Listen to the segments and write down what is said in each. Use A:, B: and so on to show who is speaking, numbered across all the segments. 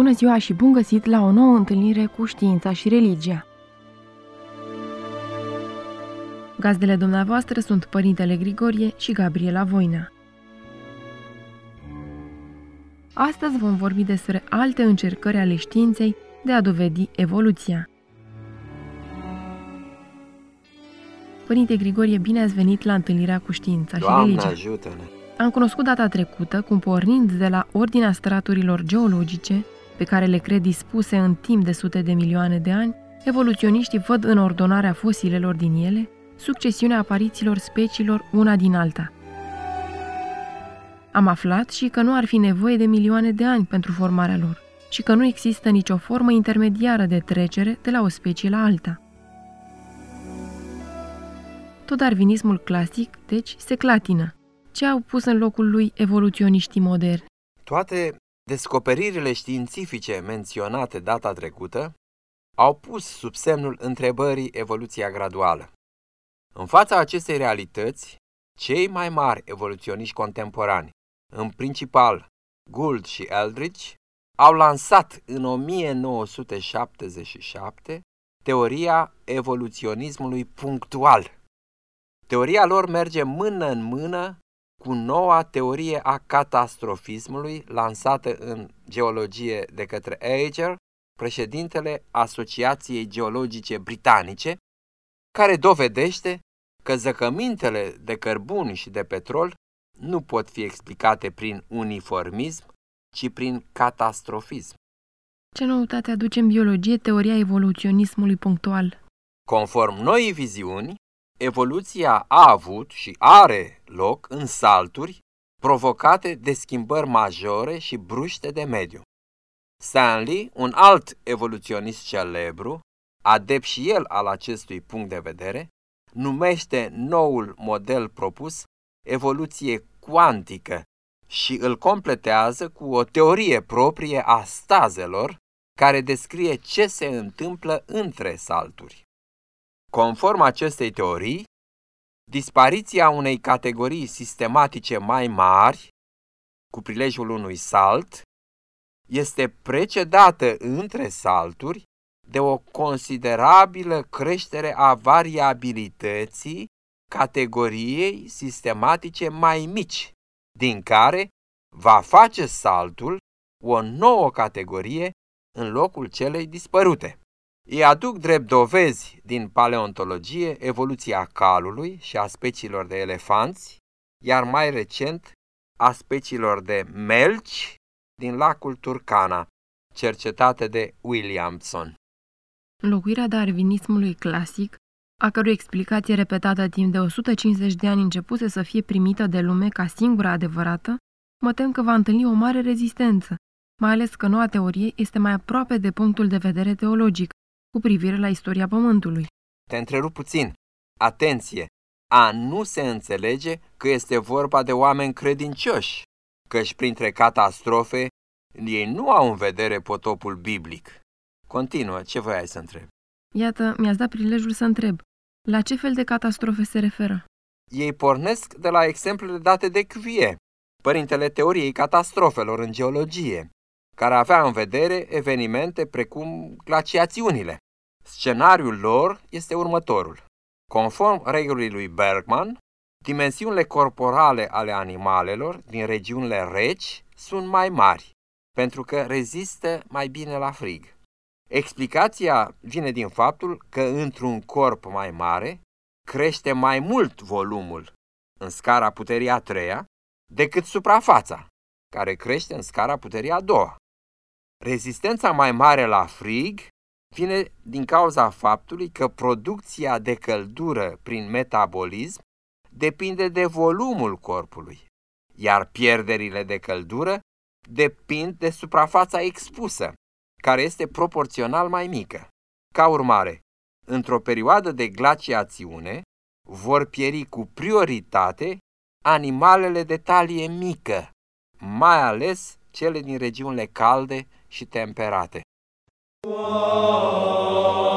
A: Bună ziua și bun găsit la o nouă întâlnire cu știința și religia. Gazdele dumneavoastră sunt Părintele Grigorie și Gabriela Voina. Astăzi vom vorbi despre alte încercări ale științei de a dovedi evoluția. Părinte Grigorie, bine ați venit la întâlnirea cu știința
B: Doamne,
A: și religia.
B: ajută-ne!
A: Am cunoscut data trecută cum pornind de la ordinea straturilor geologice, pe care le cred dispuse în timp de sute de milioane de ani, evoluționiștii văd în ordonarea fosilelor din ele succesiunea aparițiilor speciilor una din alta. Am aflat și că nu ar fi nevoie de milioane de ani pentru formarea lor și că nu există nicio formă intermediară de trecere de la o specie la alta. Tot darwinismul clasic, deci, se clatină. Ce au pus în locul lui evoluționiștii moderni?
B: Toate descoperirile științifice menționate data trecută au pus sub semnul întrebării evoluția graduală. În fața acestei realități, cei mai mari evoluționiști contemporani, în principal Gould și Eldridge, au lansat în 1977 teoria evoluționismului punctual. Teoria lor merge mână în mână cu noua teorie a catastrofismului lansată în geologie de către Ager, președintele Asociației Geologice Britanice, care dovedește că zăcămintele de cărbuni și de petrol nu pot fi explicate prin uniformism, ci prin catastrofism.
A: Ce noutate aduce în biologie teoria evoluționismului punctual?
B: Conform noii viziuni, evoluția a avut și are loc în salturi provocate de schimbări majore și bruște de mediu. Stanley, un alt evoluționist celebru, adept și el al acestui punct de vedere, numește noul model propus evoluție cuantică și îl completează cu o teorie proprie a stazelor care descrie ce se întâmplă între salturi. Conform acestei teorii, dispariția unei categorii sistematice mai mari, cu prilejul unui salt, este precedată între salturi de o considerabilă creștere a variabilității categoriei sistematice mai mici, din care va face saltul o nouă categorie în locul celei dispărute. Îi aduc drept dovezi din paleontologie evoluția calului și a speciilor de elefanți, iar mai recent a speciilor de melci din lacul Turkana, cercetate de Williamson.
A: Înlocuirea darwinismului clasic, a cărui explicație repetată timp de 150 de ani începuse să fie primită de lume ca singura adevărată, mă tem că va întâlni o mare rezistență, mai ales că noua teorie este mai aproape de punctul de vedere teologic, cu privire la istoria Pământului.
B: Te întrerup puțin. Atenție! A nu se înțelege că este vorba de oameni credincioși, căci printre catastrofe ei nu au în vedere potopul biblic. Continuă, ce voiai să întreb?
A: Iată, mi-ați dat prilejul să întreb. La ce fel de catastrofe se referă?
B: Ei pornesc de la exemplele date de Cuvier, părintele teoriei catastrofelor în geologie, care avea în vedere evenimente precum glaciațiunile. Scenariul lor este următorul. Conform regulii lui Bergman, Dimensiunile corporale ale animalelor din regiunile reci sunt mai mari, pentru că rezistă mai bine la frig. Explicația vine din faptul că într-un corp mai mare crește mai mult volumul în scara puterii a treia decât suprafața, care crește în scara puterii a doua. Rezistența mai mare la frig vine din cauza faptului că producția de căldură prin metabolism depinde de volumul corpului, iar pierderile de căldură depind de suprafața expusă, care este proporțional mai mică. Ca urmare, într-o perioadă de glaciațiune, vor pieri cu prioritate animalele de talie mică, mai ales cele din regiunile calde și temperate.
A: Au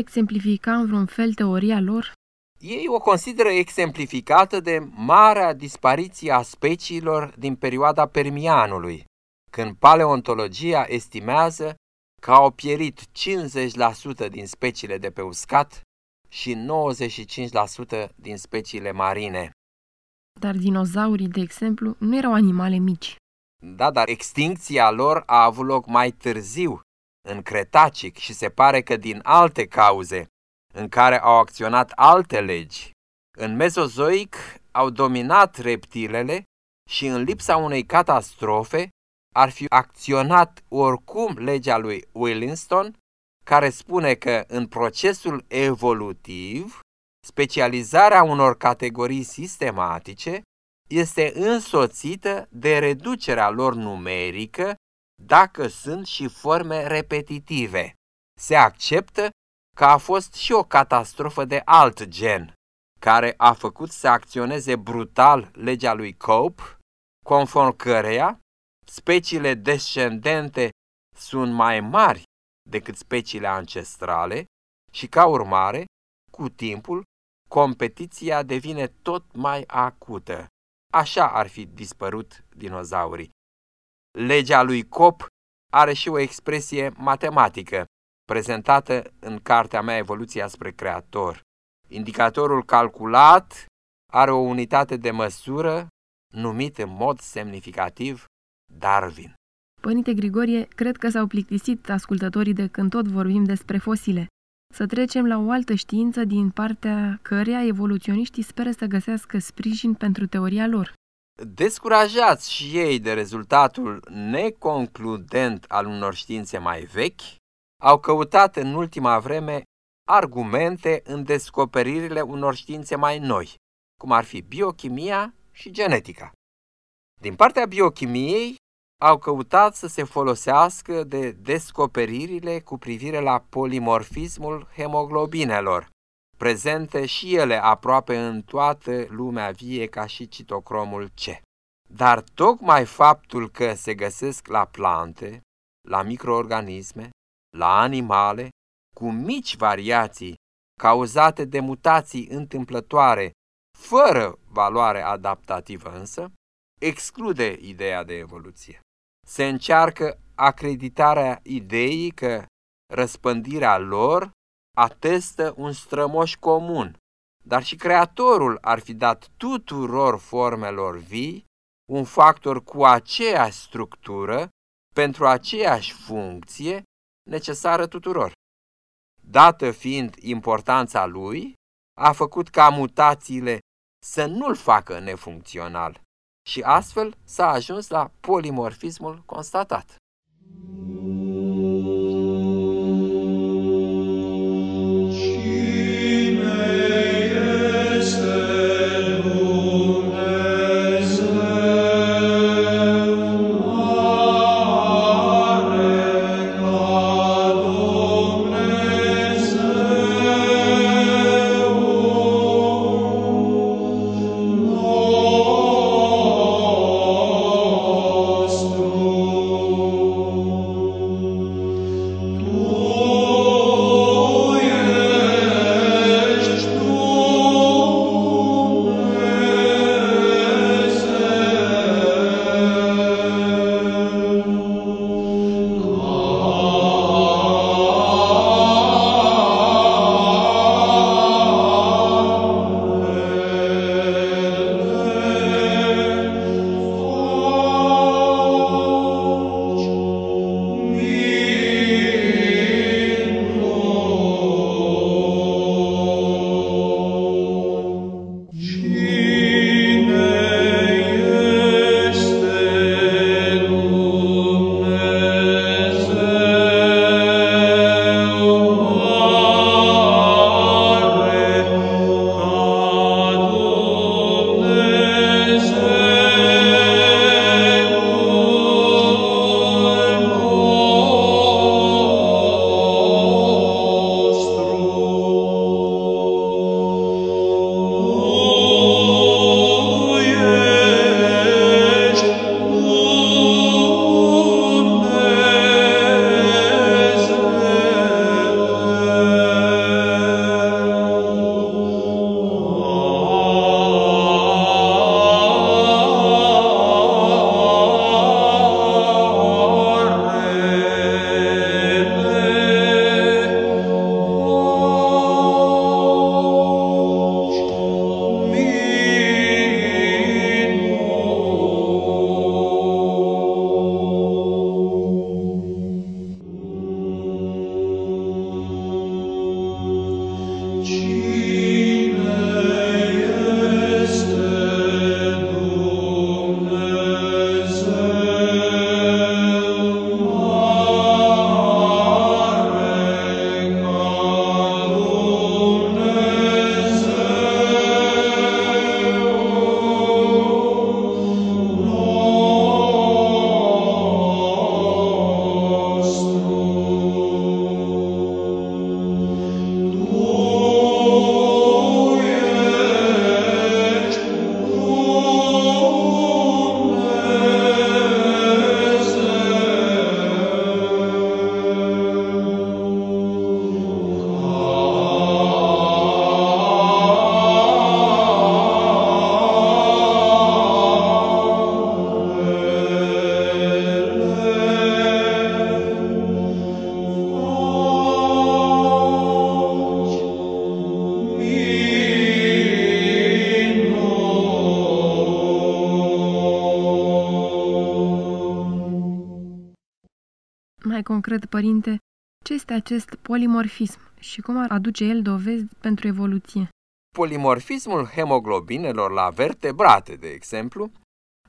A: exemplifica în vreun fel teoria lor?
B: Ei o consideră exemplificată de marea dispariție a speciilor din perioada Permianului, când paleontologia estimează că au pierit 50% din speciile de pe uscat și 95% din speciile marine.
A: Dar dinozaurii, de exemplu, nu erau animale mici.
B: Da, dar extincția lor a avut loc mai târziu, în Cretacic și se pare că din alte cauze, în care au acționat alte legi. În Mezozoic au dominat reptilele și în lipsa unei catastrofe ar fi acționat oricum legea lui Willingston, care spune că în procesul evolutiv, specializarea unor categorii sistematice este însoțită de reducerea lor numerică dacă sunt și forme repetitive. Se acceptă că a fost și o catastrofă de alt gen, care a făcut să acționeze brutal legea lui Cope, conform căreia speciile descendente sunt mai mari decât speciile ancestrale și, ca urmare, cu timpul, competiția devine tot mai acută. Așa ar fi dispărut dinozaurii. Legea lui Cop are și o expresie matematică, prezentată în cartea mea Evoluția spre Creator. Indicatorul calculat are o unitate de măsură numit în mod semnificativ Darwin.
A: Părinte Grigorie, cred că s-au plictisit ascultătorii de când tot vorbim despre fosile. Să trecem la o altă știință din partea căreia evoluționiștii speră să găsească sprijin pentru teoria lor.
B: Descurajați și ei de rezultatul neconcludent al unor științe mai vechi, au căutat în ultima vreme argumente în descoperirile unor științe mai noi, cum ar fi biochimia și genetica. Din partea biochimiei, au căutat să se folosească de descoperirile cu privire la polimorfismul hemoglobinelor, prezente și ele aproape în toată lumea vie ca și citocromul C. Dar tocmai faptul că se găsesc la plante, la microorganisme, la animale, cu mici variații cauzate de mutații întâmplătoare, fără valoare adaptativă însă, exclude ideea de evoluție. Se încearcă acreditarea ideii că răspândirea lor atestă un strămoș comun, dar și creatorul ar fi dat tuturor formelor vii un factor cu aceeași structură pentru aceeași funcție necesară tuturor. Dată fiind importanța lui, a făcut ca mutațiile să nu-l facă nefuncțional și astfel s-a ajuns la polimorfismul constatat.
A: Mai concret, părinte, ce este acest polimorfism și cum ar aduce el dovezi pentru evoluție?
B: Polimorfismul hemoglobinelor la vertebrate, de exemplu,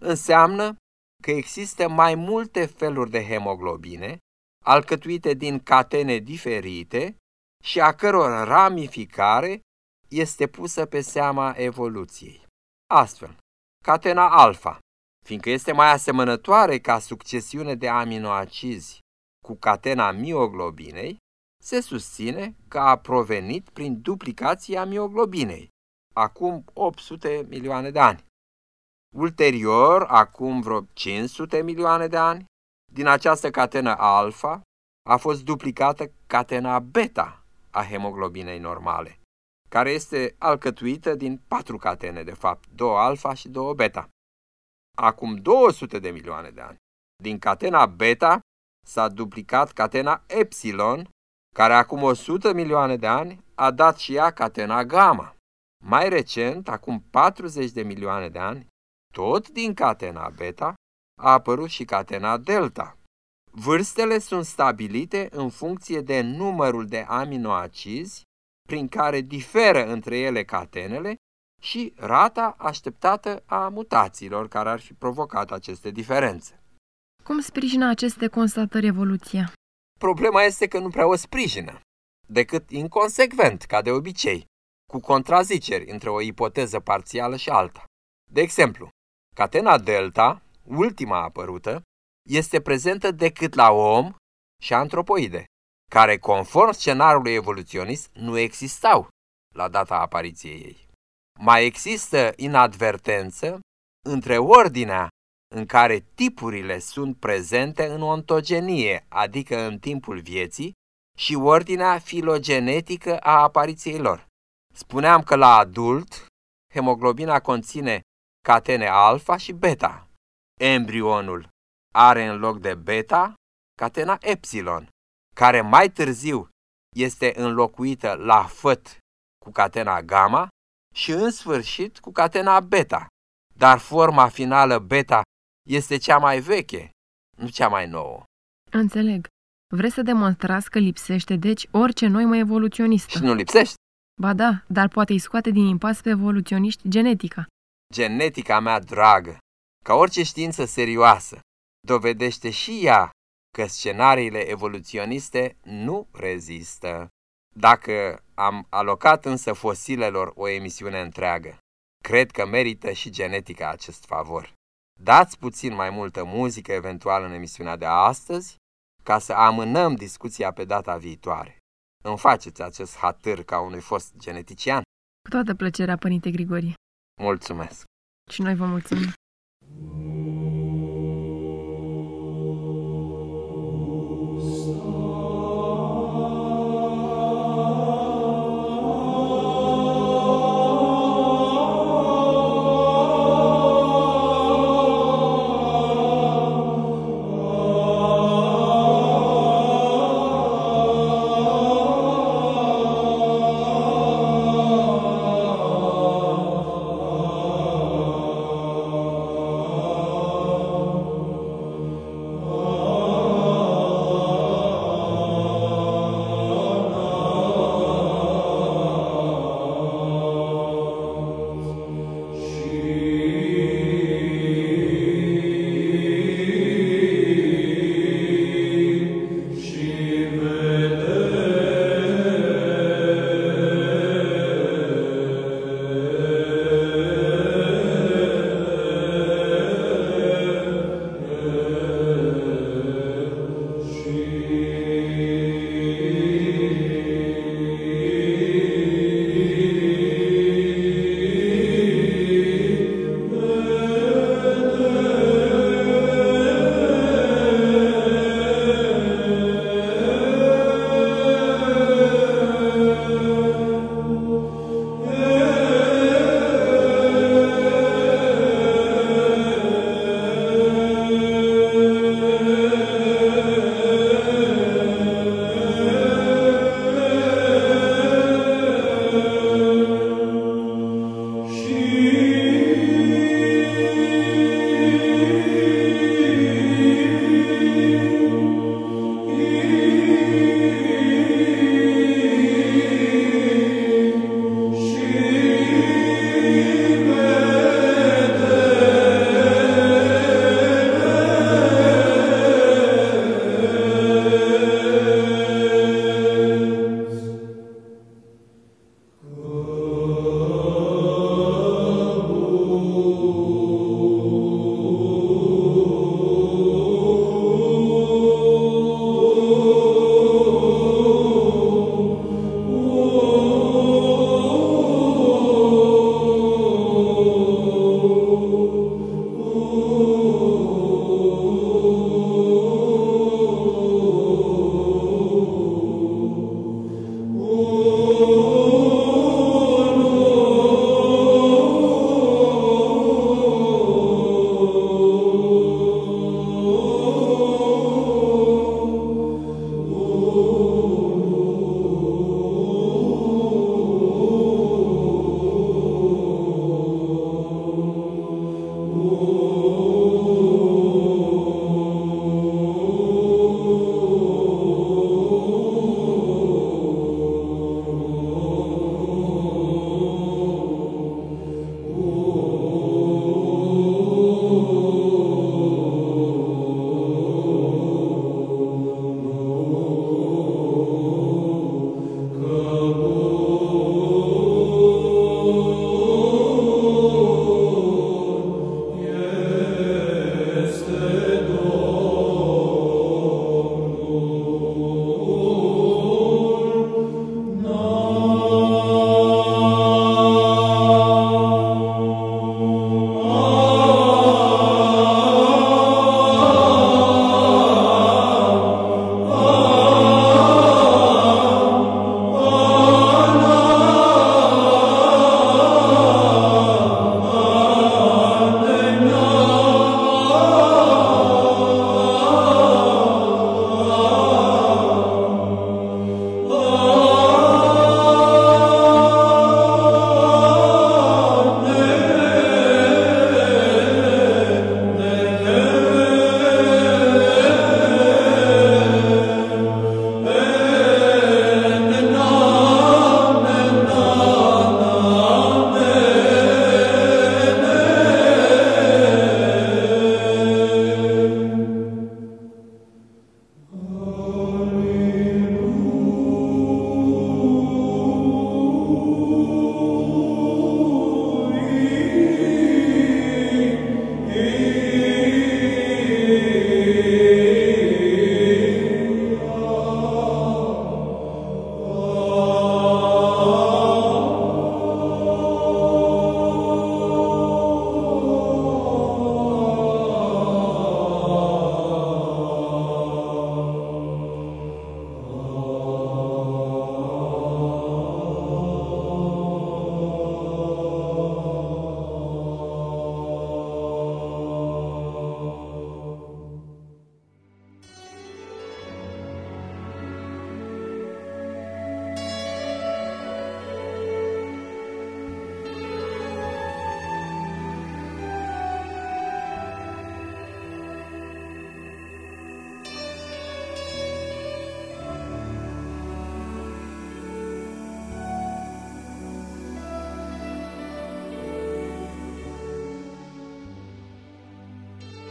B: înseamnă că există mai multe feluri de hemoglobine, alcătuite din catene diferite și a căror ramificare este pusă pe seama evoluției. Astfel, catena alfa, fiindcă este mai asemănătoare ca succesiune de aminoacizi cu catena mioglobinei, se susține că a provenit prin duplicația mioglobinei, acum 800 milioane de ani. Ulterior, acum vreo 500 milioane de ani, din această catenă alfa a fost duplicată catena beta a hemoglobinei normale, care este alcătuită din patru catene, de fapt, două alfa și două beta. Acum 200 de milioane de ani, din catena beta s-a duplicat catena epsilon, care acum 100 milioane de ani a dat și ea catena gamma. Mai recent, acum 40 de milioane de ani, tot din catena beta a apărut și catena delta. Vârstele sunt stabilite în funcție de numărul de aminoacizi prin care diferă între ele catenele și rata așteptată a mutațiilor care ar fi provocat aceste diferențe.
A: Cum sprijină aceste constatări evoluția?
B: Problema este că nu prea o sprijină, decât inconsecvent, ca de obicei, cu contraziceri între o ipoteză parțială și alta. De exemplu, catena delta, ultima apărută, este prezentă decât la om și antropoide, care, conform scenariului evoluționist, nu existau la data apariției ei. Mai există inadvertență între ordinea în care tipurile sunt prezente în ontogenie, adică în timpul vieții, și ordinea filogenetică a apariției lor. Spuneam că la adult, hemoglobina conține catene alfa și beta. Embrionul are în loc de beta catena epsilon, care mai târziu este înlocuită la făt cu catena gamma și în sfârșit cu catena beta. Dar forma finală beta este cea mai veche, nu cea mai nouă.
A: Înțeleg. Vreți să demonstrați că lipsește, deci, orice normă evoluționistă.
B: Și nu lipsește.
A: Ba da, dar poate îi scoate din impas pe evoluționiști genetica.
B: Genetica mea dragă, ca orice știință serioasă, dovedește și ea că scenariile evoluționiste nu rezistă. Dacă am alocat însă fosilelor o emisiune întreagă, cred că merită și genetica acest favor. Dați puțin mai multă muzică eventual în emisiunea de astăzi, ca să amânăm discuția pe data viitoare. Îmi faceți acest hatâr ca unui fost genetician?
A: Cu toată plăcerea, Părinte Grigorie.
B: Mulțumesc!
A: Și noi vă mulțumim!